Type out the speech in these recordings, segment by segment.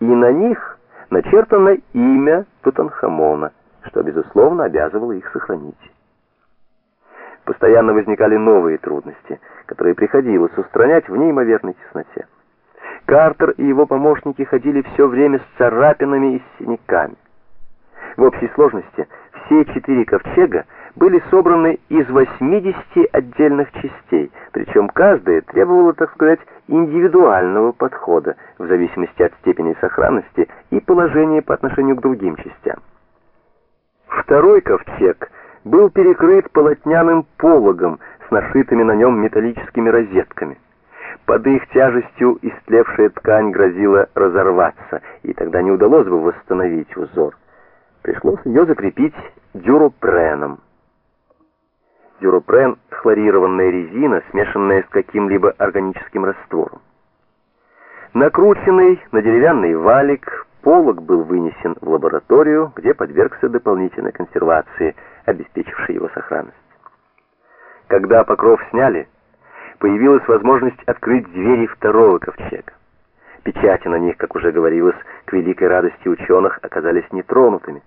и на них начертано имя Тутанхамона, что, безусловно, обязывало их сохранить. Постоянно возникали новые трудности, которые приходилось устранять в неимоверной тесноте. Картер и его помощники ходили все время с царапинами и синяками. В общей сложности все четыре ковчега были собраны из 80 отдельных частей, причем каждая требовала, так сказать, индивидуального подхода в зависимости от степени сохранности и положения по отношению к другим частям. Второй ковчег был перекрыт полотняным пологом с нашитыми на нем металлическими розетками. Под их тяжестью истлевшая ткань грозила разорваться, и тогда не удалось бы восстановить узор. Пришлось ее закрепить дюропреном. Дюропрен – хлорированная резина, смешанная с каким-либо органическим раствором. Накрученный на деревянный валик, полог был вынесен в лабораторию, где подвергся дополнительной консервации, обеспечившей его сохранность. Когда покров сняли, появилась возможность открыть двери второго ковчега. Печати на них, как уже говорилось, к великой радости ученых оказались нетронутыми.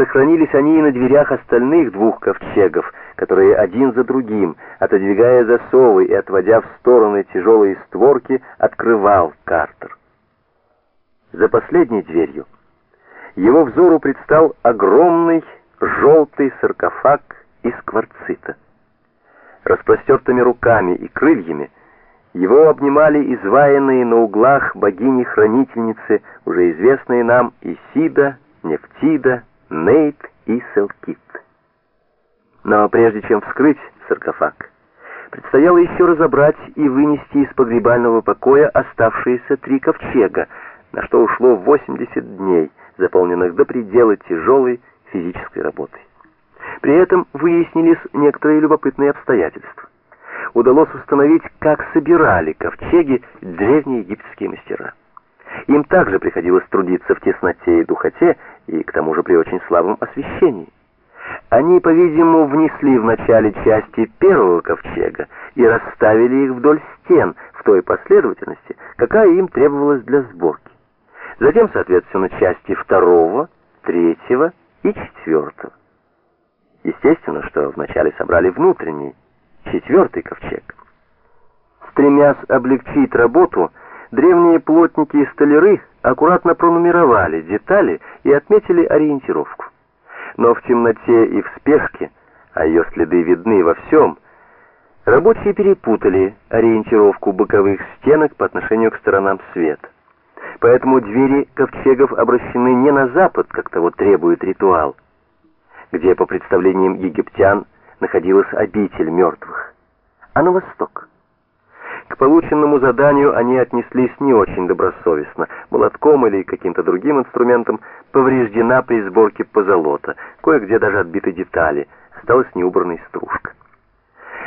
Сохранились они и на дверях остальных двух ковчегов, которые один за другим, отодвигая засовы и отводя в стороны тяжелые створки, открывал Картер. За последней дверью его взору предстал огромный желтый саркофаг из кварцита. Распростертыми руками и крыльями его обнимали изваянные на углах богини-хранительницы, уже известные нам Исида, Нефтида, Нейт и Селкит. Но прежде чем вскрыть саркофаг, предстояло еще разобрать и вынести из погребального покоя оставшиеся три ковчега, на что ушло 80 дней, заполненных до предела тяжелой физической работой. При этом выяснились некоторые любопытные обстоятельства. Удалось установить, как собирали ковчеги древние египетские мастера. Им также приходилось трудиться в тесноте и духоте, и к тому же при очень слабом освещении. Они, по-видимому, внесли в начале части первого ковчега и расставили их вдоль стен в той последовательности, какая им требовалась для сборки. Затем, соответственно, части второго, третьего и четвертого. Естественно, что вначале собрали внутренний, четвертый ковчег. Стремясь облегчить работу, Древние плотники и столяры аккуратно пронумеровали детали и отметили ориентировку. Но в темноте и в спешке, а ее следы видны во всем, рабочие перепутали ориентировку боковых стенок по отношению к сторонам света. Поэтому двери ковчегов обращены не на запад, как того требует ритуал, где, по представлениям египтян, находилась обитель мертвых, а на восток. Полученному заданию они отнеслись не очень добросовестно. Молотком или каким-то другим инструментом повреждена при сборке позолота. Кое-где даже отбиты детали. Осталась неубранной стружка.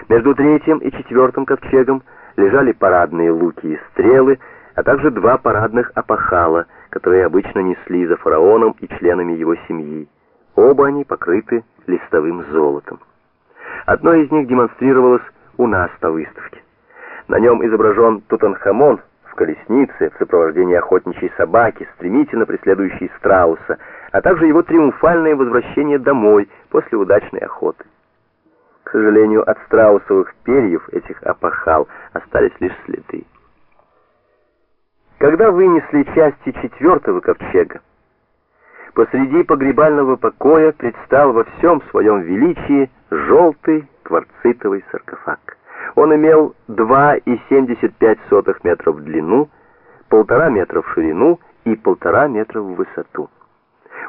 Между третьим и четвертым ковчегом лежали парадные луки и стрелы, а также два парадных опахала, которые обычно несли за фараоном и членами его семьи. Оба они покрыты листовым золотом. Одно из них демонстрировалось у нас по выставке. На нем изображен Тутанхамон в колеснице в сопровождении охотничьей собаки, стремительно преследующей страуса, а также его триумфальное возвращение домой после удачной охоты. К сожалению, от страусовых перьев этих опахал остались лишь следы. Когда вынесли части четвертого ковчега, посреди погребального покоя предстал во всем своем величии желтый кварцитовый саркофаг. Он имел 2,75 метра в длину, полтора метра в ширину и полтора метра в высоту.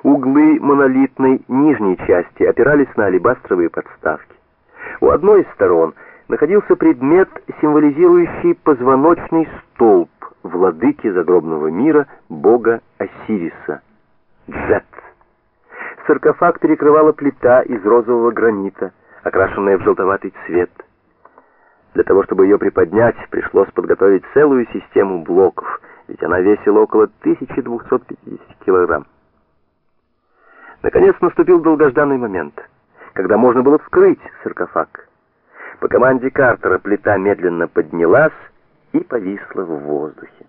Углы монолитной нижней части опирались на алебастровые подставки. У одной из сторон находился предмет, символизирующий позвоночный столб владыки загробного мира, бога Осириса, Джет. Саркофаг перекрывала плита из розового гранита, окрашенная в желтоватый цвет. Для того, чтобы ее приподнять, пришлось подготовить целую систему блоков, ведь она весила около 1250 килограмм. Наконец наступил долгожданный момент, когда можно было вскрыть саркофаг. По команде Картера плита медленно поднялась и повисла в воздухе.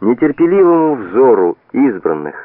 Нетерпеливому взору избранных